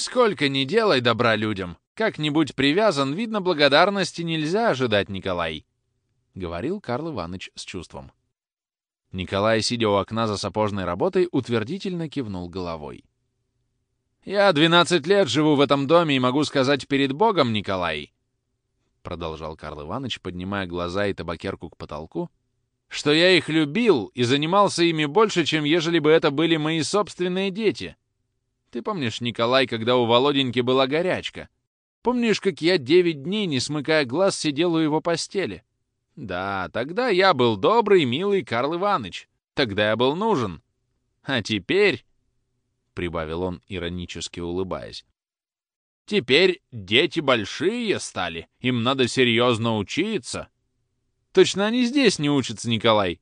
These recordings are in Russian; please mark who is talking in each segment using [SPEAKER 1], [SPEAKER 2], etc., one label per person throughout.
[SPEAKER 1] Сколько ни делай добра людям, как-нибудь привязан, видно, благодарности нельзя ожидать, Николай, — говорил Карл Иванович с чувством. Николай, сидя у окна за сапожной работой, утвердительно кивнул головой. «Я двенадцать лет живу в этом доме и могу сказать перед Богом, Николай, — продолжал Карл Иванович, поднимая глаза и табакерку к потолку, — что я их любил и занимался ими больше, чем ежели бы это были мои собственные дети. Ты помнишь, Николай, когда у Володеньки была горячка? Помнишь, как я девять дней, не смыкая глаз, сидел у его постели? Да, тогда я был добрый, милый Карл Иванович. Тогда я был нужен. А теперь, — прибавил он, иронически улыбаясь, — теперь дети большие стали, им надо серьезно учиться. Точно они здесь не учатся, Николай.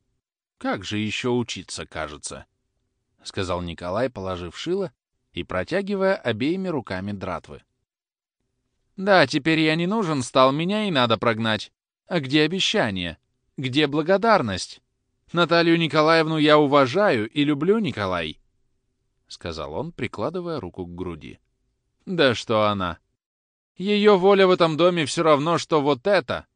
[SPEAKER 1] Как же еще учиться, кажется, — сказал Николай, положив шило и протягивая обеими руками дратвы. Да, теперь я не нужен стал, меня и надо прогнать. А где обещание? Где благодарность? Наталью Николаевну я уважаю и люблю, Николай, — сказал он, прикладывая руку к груди. Да что она? Ее воля в этом доме все равно, что вот это.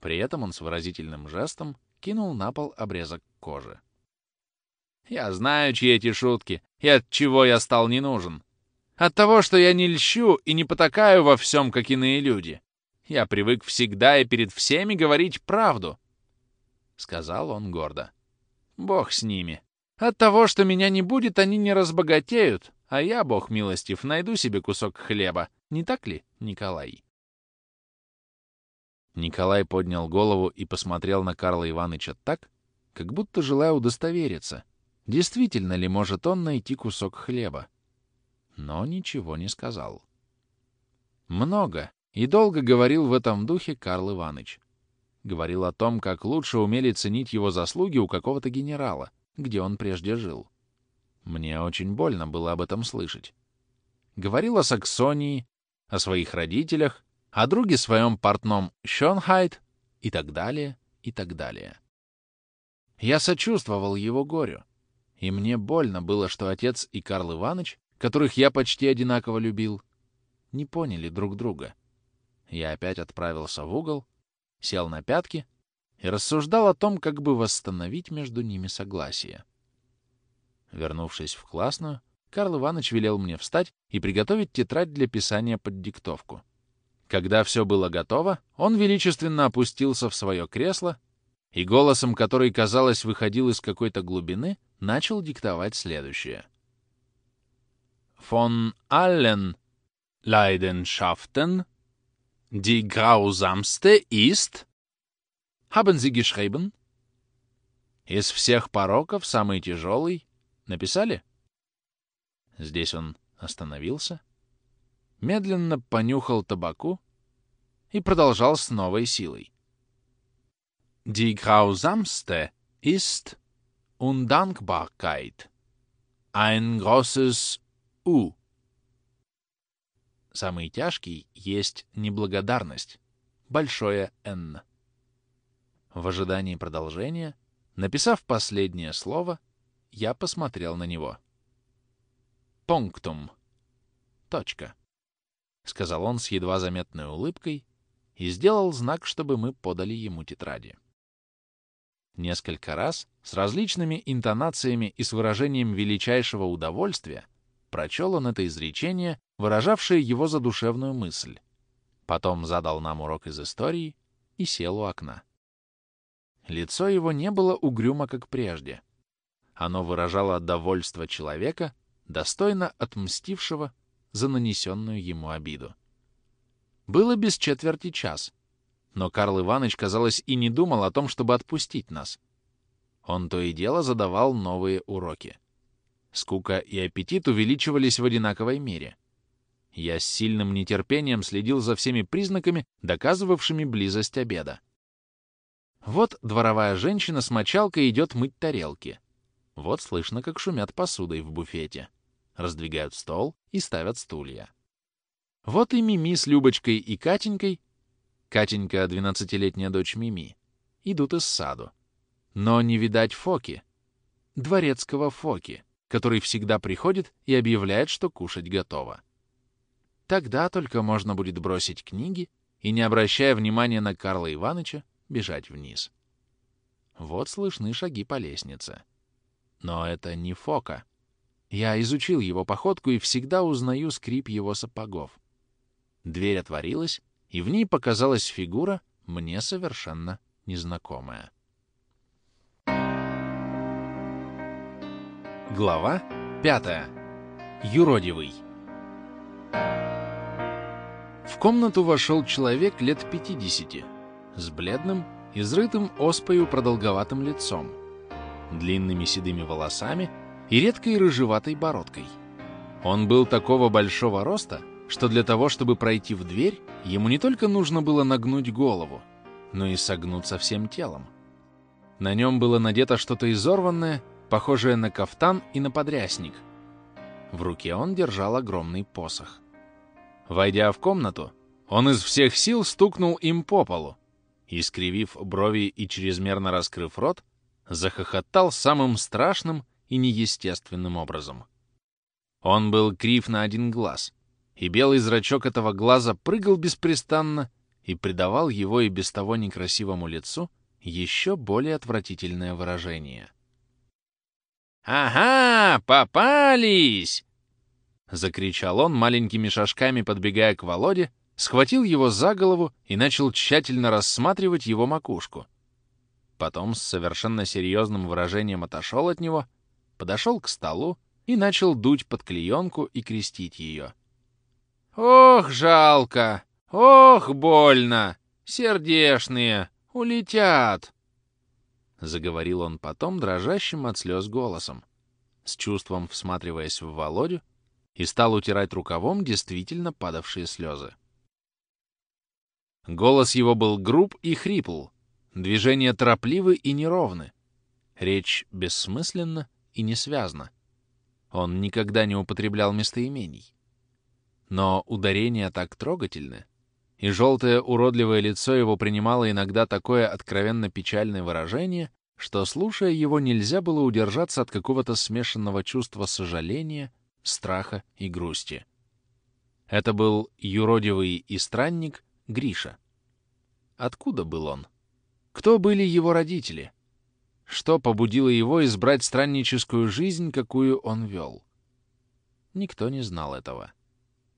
[SPEAKER 1] При этом он с выразительным жестом кинул на пол обрезок кожи. Я знаю, чьи эти шутки, и от чего я стал не нужен. От того, что я не льщу и не потакаю во всем, как иные люди. Я привык всегда и перед всеми говорить правду. Сказал он гордо. Бог с ними. От того, что меня не будет, они не разбогатеют, а я, Бог милостив, найду себе кусок хлеба. Не так ли, Николай? Николай поднял голову и посмотрел на Карла Ивановича так, как будто желая удостовериться, действительно ли может он найти кусок хлеба. Но ничего не сказал. Много, и долго говорил в этом духе Карл Иванович. Говорил о том, как лучше умели ценить его заслуги у какого-то генерала, где он прежде жил. Мне очень больно было об этом слышать. Говорил о Саксонии, о своих родителях, о друге своем портном Шонхайт и так далее, и так далее. Я сочувствовал его горю, и мне больно было, что отец и Карл Иванович, которых я почти одинаково любил, не поняли друг друга. Я опять отправился в угол, сел на пятки и рассуждал о том, как бы восстановить между ними согласие. Вернувшись в классную, Карл Иванович велел мне встать и приготовить тетрадь для писания под диктовку. Когда все было готово, он величественно опустился в свое кресло и голосом, который, казалось, выходил из какой-то глубины, начал диктовать следующее. «Фон Аллен Leidenschaften Die grausamste ist... Haben Sie geschrieben? Из всех пороков самый тяжелый. Написали? Здесь он остановился, медленно понюхал табаку и продолжал с новой силой. Die grausamste ist Undankbarkeit. Ein großes U. Самый тяжкий есть неблагодарность. Большое «Н». В ожидании продолжения, написав последнее слово, я посмотрел на него. «Пунктум». Точка. — сказал он с едва заметной улыбкой и сделал знак, чтобы мы подали ему тетради. Несколько раз, с различными интонациями и с выражением величайшего удовольствия, прочел он это изречение, выражавшее его задушевную мысль. Потом задал нам урок из истории и сел у окна. Лицо его не было угрюмо, как прежде. Оно выражало довольство человека, достойно отмстившего за нанесенную ему обиду. Было без четверти час, но Карл Иванович, казалось, и не думал о том, чтобы отпустить нас. Он то и дело задавал новые уроки. Скука и аппетит увеличивались в одинаковой мере. Я с сильным нетерпением следил за всеми признаками, доказывавшими близость обеда. Вот дворовая женщина с мочалкой идет мыть тарелки. Вот слышно, как шумят посудой в буфете. Раздвигают стол и ставят стулья. Вот и Мими с Любочкой и Катенькой, Катенька — двенадцатилетняя дочь Мими, идут из саду. Но не видать Фоки, дворецкого Фоки, который всегда приходит и объявляет, что кушать готово. Тогда только можно будет бросить книги и, не обращая внимания на Карла Иваныча, бежать вниз. Вот слышны шаги по лестнице. Но это не Фока. Я изучил его походку и всегда узнаю скрип его сапогов. Дверь отворилась, и в ней показалась фигура, мне совершенно незнакомая. Глава пятая. Юродивый. В комнату вошел человек лет 50, с бледным, изрытым оспою продолговатым лицом, длинными седыми волосами и редкой рыжеватой бородкой. Он был такого большого роста, что для того, чтобы пройти в дверь, ему не только нужно было нагнуть голову, но и согнуться всем телом. На нем было надето что-то изорванное, похожее на кафтан и на подрясник. В руке он держал огромный посох. Войдя в комнату, он из всех сил стукнул им по полу, и, скривив брови и чрезмерно раскрыв рот, захохотал самым страшным и неестественным образом. Он был крив на один глаз, и белый зрачок этого глаза прыгал беспрестанно и придавал его и без того некрасивому лицу еще более отвратительное выражение. «Ага, попались!» — закричал он маленькими шажками, подбегая к Володе, схватил его за голову и начал тщательно рассматривать его макушку. Потом с совершенно серьезным выражением отошел от него, подошел к столу и начал дуть под клеенку и крестить ее. «Ох, жалко! Ох, больно! Сердешные! Улетят!» Заговорил он потом дрожащим от слез голосом, с чувством всматриваясь в Володю, и стал утирать рукавом действительно падавшие слезы. Голос его был груб и хрипл, движения торопливы и неровны, речь бессмысленна и несвязна. Он никогда не употреблял местоимений. Но ударения так трогательны, и желтое уродливое лицо его принимало иногда такое откровенно печальное выражение, что, слушая его, нельзя было удержаться от какого-то смешанного чувства сожаления, страха и грусти. Это был юродивый и странник Гриша. Откуда был он? Кто были его родители? Что побудило его избрать странническую жизнь, какую он вел? Никто не знал этого.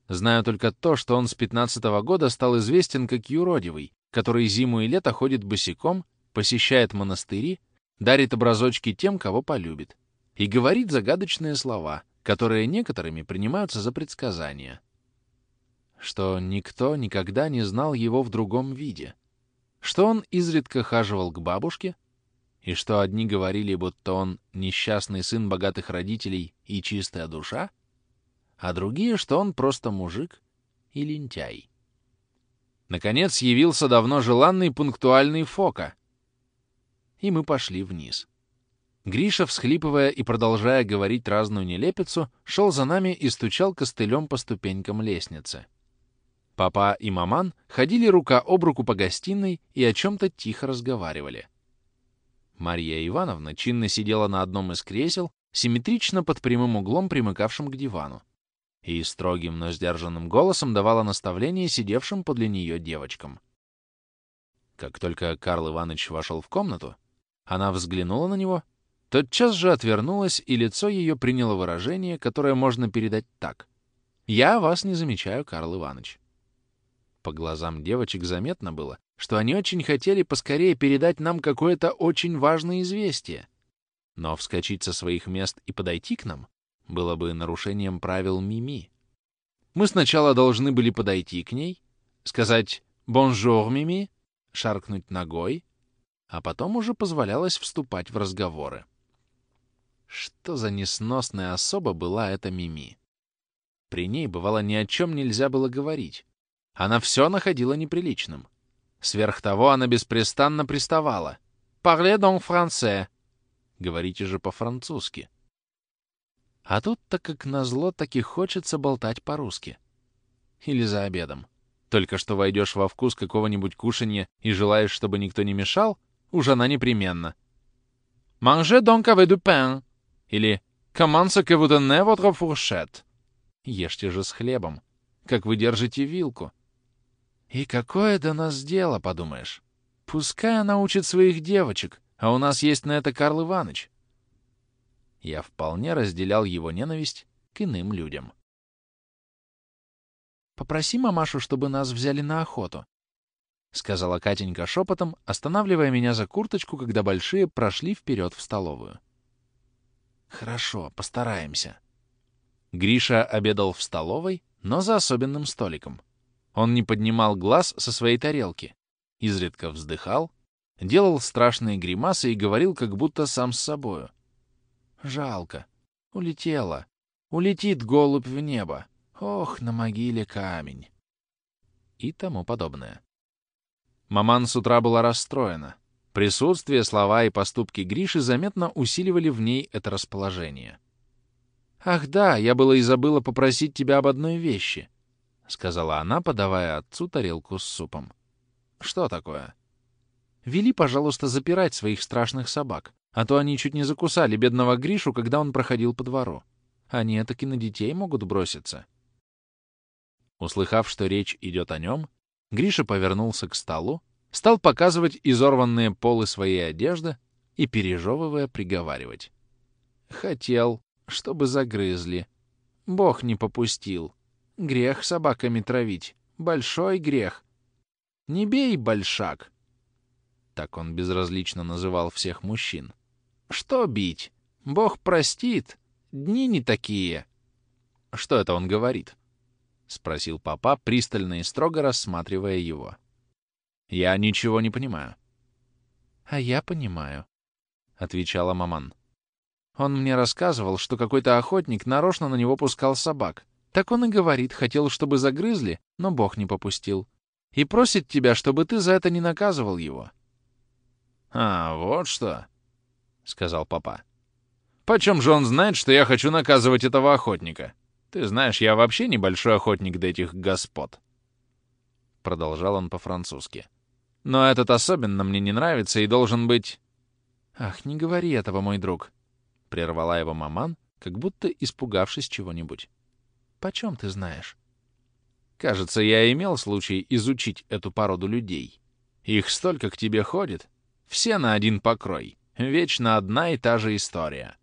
[SPEAKER 1] Знаю только то, что он с 15 -го года стал известен как юродивый, который зиму и лето ходит босиком, посещает монастыри, дарит образочки тем, кого полюбит, и говорит загадочные слова, которые некоторыми принимаются за предсказания. Что никто никогда не знал его в другом виде. Что он изредка хаживал к бабушке, и что одни говорили, будто он несчастный сын богатых родителей и чистая душа, а другие, что он просто мужик и лентяй. Наконец явился давно желанный пунктуальный Фока, и мы пошли вниз. Гриша, всхлипывая и продолжая говорить разную нелепицу, шел за нами и стучал костылем по ступенькам лестницы. Папа и маман ходили рука об руку по гостиной и о чем-то тихо разговаривали. Марья Ивановна чинно сидела на одном из кресел, симметрично под прямым углом, примыкавшим к дивану и строгим, но сдержанным голосом давала наставления сидевшим подле нее девочкам. Как только Карл Иванович вошел в комнату, она взглянула на него, тотчас же отвернулась, и лицо ее приняло выражение, которое можно передать так. «Я вас не замечаю, Карл Иванович». По глазам девочек заметно было, что они очень хотели поскорее передать нам какое-то очень важное известие. Но вскочить со своих мест и подойти к нам было бы нарушением правил Мими. Мы сначала должны были подойти к ней, сказать «Bonjour, Мими», шаркнуть ногой, а потом уже позволялось вступать в разговоры. Что за несносная особа была эта Мими? При ней, бывало, ни о чем нельзя было говорить. Она все находила неприличным. Сверх того, она беспрестанно приставала. «Parlez donc français!» «Говорите же по-французски!» А тут, так как назло, и хочется болтать по-русски. Или за обедом. Только что войдешь во вкус какого-нибудь кушанья и желаешь, чтобы никто не мешал, уж она непременно. «Mangez donc avec du pain» или «Comment ce que vous donnez votre fourchette?» Ешьте же с хлебом. как вы держите вилку. И какое до нас дело, подумаешь? Пускай она учит своих девочек, а у нас есть на это Карл Иваныч. Я вполне разделял его ненависть к иным людям. «Попроси мамашу, чтобы нас взяли на охоту», — сказала Катенька шепотом, останавливая меня за курточку, когда большие прошли вперед в столовую. «Хорошо, постараемся». Гриша обедал в столовой, но за особенным столиком. Он не поднимал глаз со своей тарелки, изредка вздыхал, делал страшные гримасы и говорил, как будто сам с собою. «Жалко. Улетела. Улетит голубь в небо. Ох, на могиле камень». И тому подобное. Маман с утра была расстроена. Присутствие, слова и поступки Гриши заметно усиливали в ней это расположение. «Ах да, я было и забыла попросить тебя об одной вещи», — сказала она, подавая отцу тарелку с супом. «Что такое?» «Вели, пожалуйста, запирать своих страшных собак, а то они чуть не закусали бедного Гришу, когда он проходил по двору. Они таки на детей могут броситься». Услыхав, что речь идет о нем, Гриша повернулся к столу, стал показывать изорванные полы своей одежды и, пережевывая, приговаривать. «Хотел, чтобы загрызли. Бог не попустил. Грех собаками травить. Большой грех. Не бей, большак. Так он безразлично называл всех мужчин. Что бить? Бог простит. Дни не такие. Что это он говорит? Спросил папа, пристально и строго рассматривая его. Я ничего не понимаю. А я понимаю, отвечала маман. Он мне рассказывал, что какой-то охотник нарочно на него пускал собак, так он и говорит, хотел, чтобы загрызли, но Бог не попустил. И просит тебя, чтобы ты за это не наказывал его. — А, вот что, — сказал папа. — Почем же он знает, что я хочу наказывать этого охотника? Ты знаешь, я вообще небольшой охотник до этих господ. Продолжал он по-французски. Но этот особенно мне не нравится и должен быть... Ах, не говори этого, мой друг, — прервала его маман, как будто испугавшись чего-нибудь. Почем ты знаешь? Кажется, я имел случай изучить эту породу людей. Их столько к тебе ходит. Все на один покрой. Вечно одна и та же история.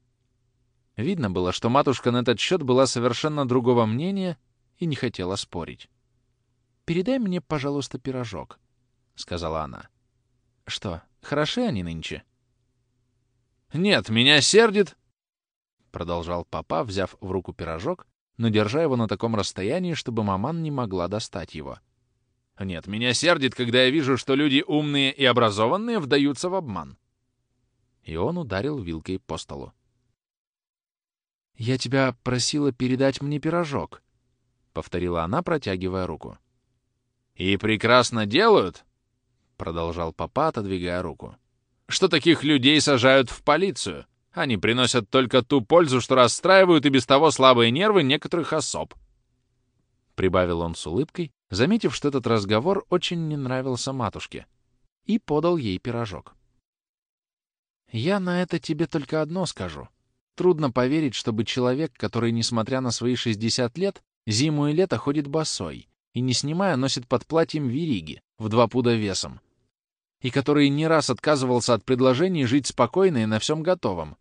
[SPEAKER 1] Видно было, что матушка на этот счет была совершенно другого мнения и не хотела спорить. «Передай мне, пожалуйста, пирожок», — сказала она. «Что, хороши они нынче?» «Нет, меня сердит», — продолжал папа, взяв в руку пирожок но держа его на таком расстоянии, чтобы маман не могла достать его. Нет, меня сердит, когда я вижу, что люди умные и образованные вдаются в обман. И он ударил вилкой по столу. «Я тебя просила передать мне пирожок», — повторила она, протягивая руку. «И прекрасно делают», — продолжал папа, отодвигая руку, «что таких людей сажают в полицию. Они приносят только ту пользу, что расстраивают и без того слабые нервы некоторых особ. Прибавил он с улыбкой, заметив, что этот разговор очень не нравился матушке, и подал ей пирожок. «Я на это тебе только одно скажу. Трудно поверить, чтобы человек, который, несмотря на свои 60 лет, зиму и лето ходит босой и, не снимая, носит под платьем вериги в два пуда весом, и который не раз отказывался от предложений жить спокойно и на всем готовом,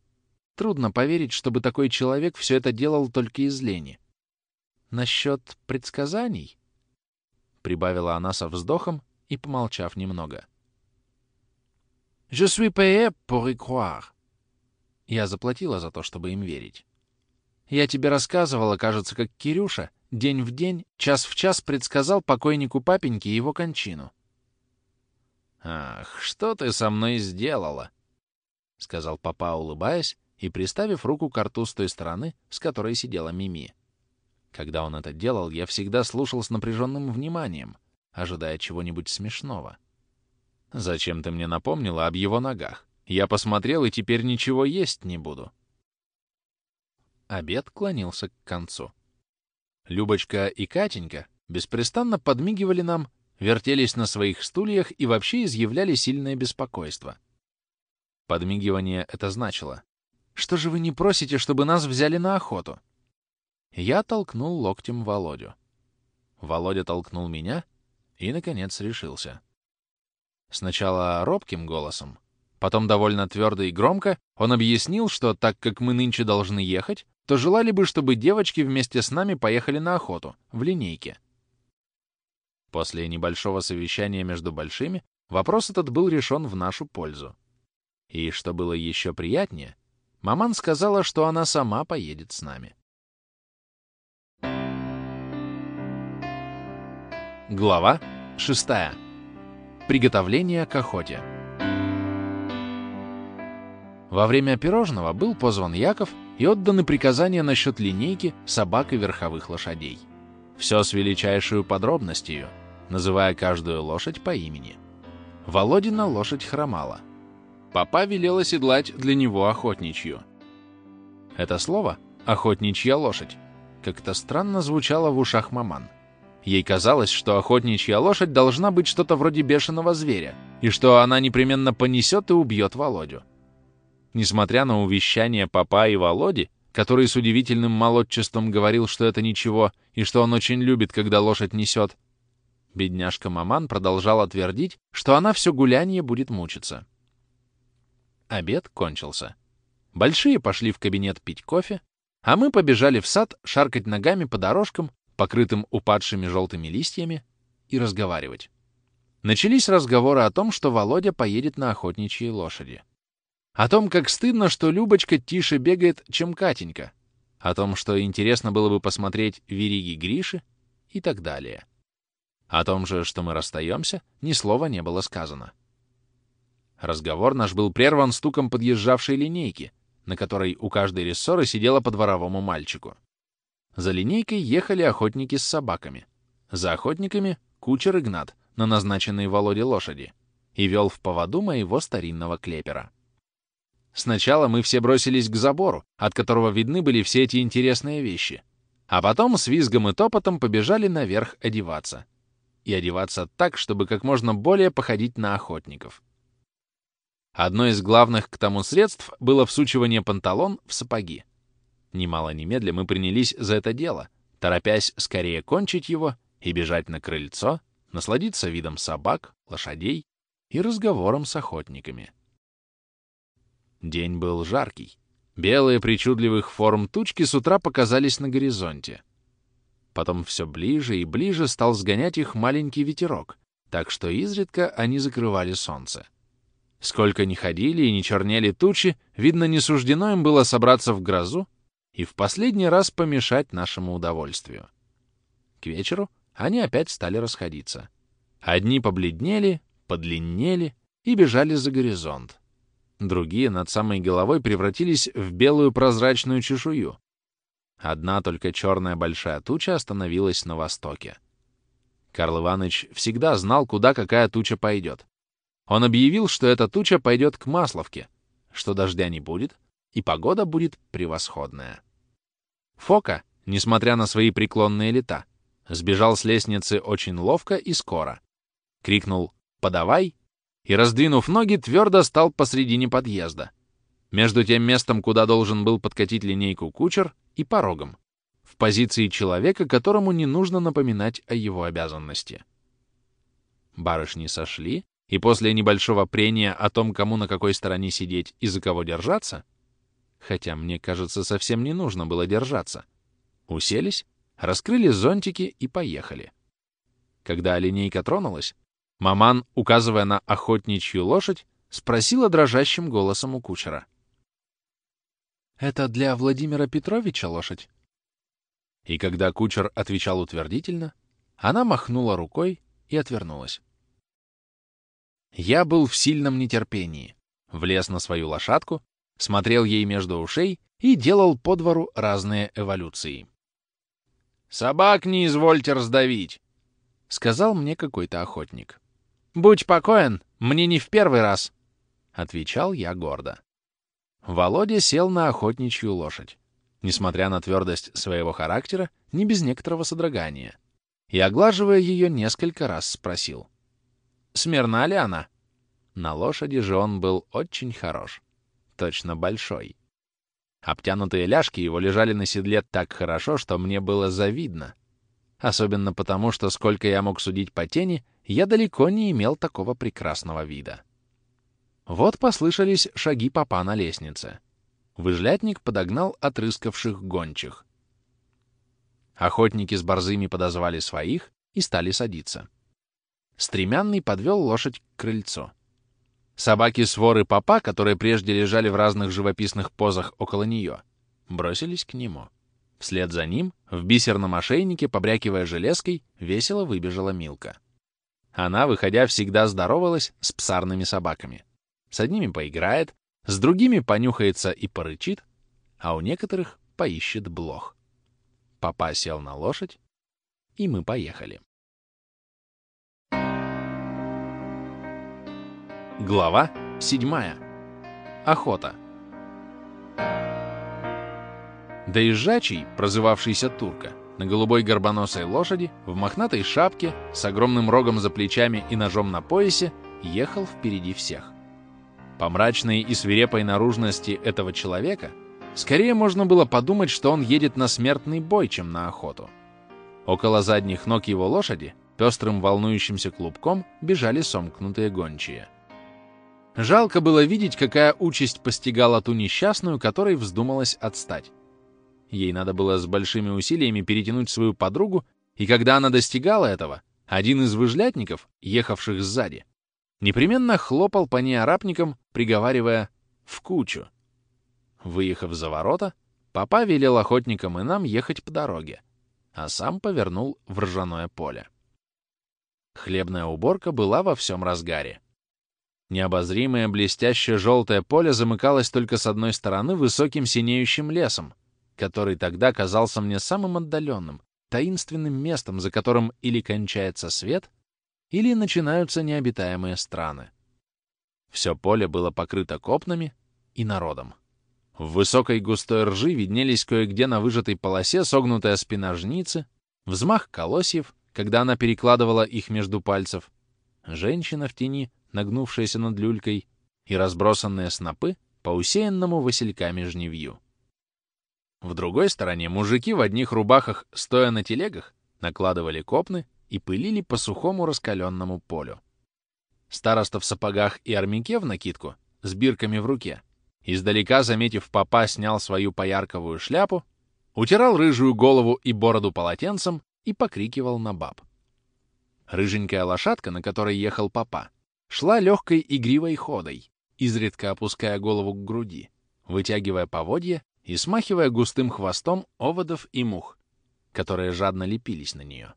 [SPEAKER 1] Трудно поверить, чтобы такой человек все это делал только из лени. Насчет предсказаний? Прибавила она со вздохом и помолчав немного. Je suis payé pour y croire. Я заплатила за то, чтобы им верить. Я тебе рассказывала, кажется, как Кирюша день в день, час в час предсказал покойнику папеньке его кончину. «Ах, что ты со мной сделала?» — сказал папа, улыбаясь, и приставив руку к рту с той стороны, с которой сидела Мими. Когда он это делал, я всегда слушал с напряженным вниманием, ожидая чего-нибудь смешного. «Зачем ты мне напомнила об его ногах? Я посмотрел и теперь ничего есть не буду». Обед клонился к концу. Любочка и Катенька беспрестанно подмигивали нам, вертелись на своих стульях и вообще изъявляли сильное беспокойство. Подмигивание это значило. Что же вы не просите, чтобы нас взяли на охоту?» Я толкнул локтем Володю. Володя толкнул меня и, наконец, решился. Сначала робким голосом, потом довольно твердо и громко он объяснил, что так как мы нынче должны ехать, то желали бы, чтобы девочки вместе с нами поехали на охоту, в линейке. После небольшого совещания между большими вопрос этот был решен в нашу пользу. И, что было еще приятнее, маман сказала, что она сама поедет с нами. Глава 6. Приготовление к охоте. Во время пирожного был позван Яков и отданы приказания насчет линейки, собак и верховых лошадей. Все с величайшей подробностью, называя каждую лошадь по имени. Володина лошадь хромала. Папа велел оседлать для него охотничью. Это слово «охотничья лошадь» как-то странно звучало в ушах маман. Ей казалось, что охотничья лошадь должна быть что-то вроде бешеного зверя, и что она непременно понесет и убьет Володю. Несмотря на увещание папа и Володи, который с удивительным молодчеством говорил, что это ничего, и что он очень любит, когда лошадь несет, бедняжка Маман продолжала твердить, что она все гуляние будет мучиться. Обед кончился. Большие пошли в кабинет пить кофе, а мы побежали в сад шаркать ногами по дорожкам покрытым упадшими желтыми листьями, и разговаривать. Начались разговоры о том, что Володя поедет на охотничьей лошади. О том, как стыдно, что Любочка тише бегает, чем Катенька. О том, что интересно было бы посмотреть вериги Гриши и так далее. О том же, что мы расстаемся, ни слова не было сказано. Разговор наш был прерван стуком подъезжавшей линейки, на которой у каждой рессоры сидела по дворовому мальчику. За линейкой ехали охотники с собаками. За охотниками — кучер Игнат на назначенной Володе лошади и вел в поводу моего старинного клепера. Сначала мы все бросились к забору, от которого видны были все эти интересные вещи, а потом с визгом и топотом побежали наверх одеваться. И одеваться так, чтобы как можно более походить на охотников. Одно из главных к тому средств было всучивание панталон в сапоги. Немало немедля мы принялись за это дело, торопясь скорее кончить его и бежать на крыльцо, насладиться видом собак, лошадей и разговором с охотниками. День был жаркий. Белые причудливых форм тучки с утра показались на горизонте. Потом все ближе и ближе стал сгонять их маленький ветерок, так что изредка они закрывали солнце. Сколько ни ходили и не чернели тучи, видно, не суждено им было собраться в грозу и в последний раз помешать нашему удовольствию. К вечеру они опять стали расходиться. Одни побледнели, подлиннели и бежали за горизонт. Другие над самой головой превратились в белую прозрачную чешую. Одна только черная большая туча остановилась на востоке. Карл Иванович всегда знал, куда какая туча пойдет. Он объявил, что эта туча пойдет к Масловке, что дождя не будет, и погода будет превосходная. Фока, несмотря на свои преклонные лета, сбежал с лестницы очень ловко и скоро. Крикнул «Подавай!» и, раздвинув ноги, твердо стал посредине подъезда, между тем местом, куда должен был подкатить линейку кучер, и порогом, в позиции человека, которому не нужно напоминать о его обязанности. Барышни сошли, и после небольшого прения о том, кому на какой стороне сидеть и за кого держаться, хотя, мне кажется, совсем не нужно было держаться. Уселись, раскрыли зонтики и поехали. Когда линейка тронулась, маман, указывая на охотничью лошадь, спросила дрожащим голосом у кучера. «Это для Владимира Петровича лошадь?» И когда кучер отвечал утвердительно, она махнула рукой и отвернулась. Я был в сильном нетерпении, влез на свою лошадку смотрел ей между ушей и делал по двору разные эволюции. «Собак не извольте раздавить!» — сказал мне какой-то охотник. «Будь покоен, мне не в первый раз!» — отвечал я гордо. Володя сел на охотничью лошадь, несмотря на твердость своего характера, не без некоторого содрогания, и, оглаживая ее, несколько раз спросил. «Смирна ли она?» На лошади же он был очень хорош точно большой. Обтянутые ляжки его лежали на седле так хорошо, что мне было завидно. особенно потому, что, сколько я мог судить по тени, я далеко не имел такого прекрасного вида. Вот послышались шаги папа на лестнице. Выжлятник подогнал отрыскавших гончих. Охотники с борзыми подозвали своих и стали садиться. Стремянный подвел лошадь к крыльцу. Собаки-своры папа, которые прежде лежали в разных живописных позах около нее, бросились к нему. Вслед за ним, в бисерном ошейнике, побрякивая железкой, весело выбежала Милка. Она, выходя, всегда здоровалась с псарными собаками. С одними поиграет, с другими понюхается и порычит, а у некоторых поищет блох. Папа сел на лошадь, и мы поехали. Глава 7. Охота. Доезжачий, прозывавшийся Турка, на голубой горбоносой лошади, в мохнатой шапке, с огромным рогом за плечами и ножом на поясе, ехал впереди всех. По мрачной и свирепой наружности этого человека скорее можно было подумать, что он едет на смертный бой, чем на охоту. Около задних ног его лошади пестрым волнующимся клубком бежали сомкнутые гончие. Жалко было видеть, какая участь постигала ту несчастную, которой вздумалось отстать. Ей надо было с большими усилиями перетянуть свою подругу, и когда она достигала этого, один из выжлятников, ехавших сзади, непременно хлопал по ней арапникам, приговаривая «в кучу». Выехав за ворота, папа велел охотникам и нам ехать по дороге, а сам повернул в ржаное поле. Хлебная уборка была во всем разгаре. Необозримое блестящее желтое поле замыкалось только с одной стороны высоким синеющим лесом, который тогда казался мне самым отдаленным, таинственным местом, за которым или кончается свет, или начинаются необитаемые страны. Все поле было покрыто копнами и народом. В высокой густой ржи виднелись кое-где на выжатой полосе согнутая спина жницы, взмах колосьев, когда она перекладывала их между пальцев, женщина в тени, нагнувшаяся над люлькой, и разбросанные снопы по усеянному васильками жневью. В другой стороне мужики в одних рубахах, стоя на телегах, накладывали копны и пылили по сухому раскаленному полю. Староста в сапогах и армяке в накидку, с бирками в руке, издалека, заметив попа, снял свою поярковую шляпу, утирал рыжую голову и бороду полотенцем и покрикивал на баб. Рыженькая лошадка, на которой ехал папа, шла легкой игривой ходой, изредка опуская голову к груди, вытягивая поводья и смахивая густым хвостом оводов и мух, которые жадно лепились на нее.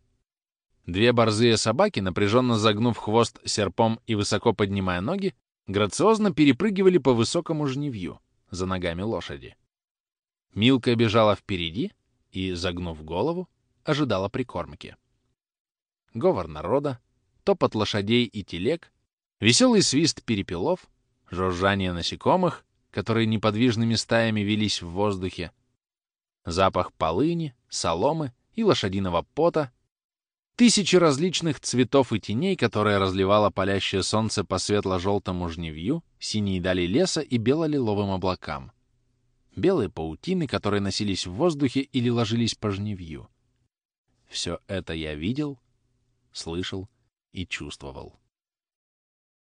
[SPEAKER 1] Две борзые собаки, напряженно загнув хвост серпом и высоко поднимая ноги, грациозно перепрыгивали по высокому жневью за ногами лошади. Милка бежала впереди и, загнув голову, ожидала прикормки. Говор народа, топот лошадей и телег, веселый свист перепелов, жужжание насекомых которые неподвижными стаями велись в воздухе, запах полыни, соломы и лошадиного пота, тысячи различных цветов и теней, которые разливало палящее солнце по светло-желтому жневью, синие дали леса и бело-лиловым облакам, белые паутины, которые носились в воздухе или ложились по жневью. Все это я видел, слышал и чувствовал.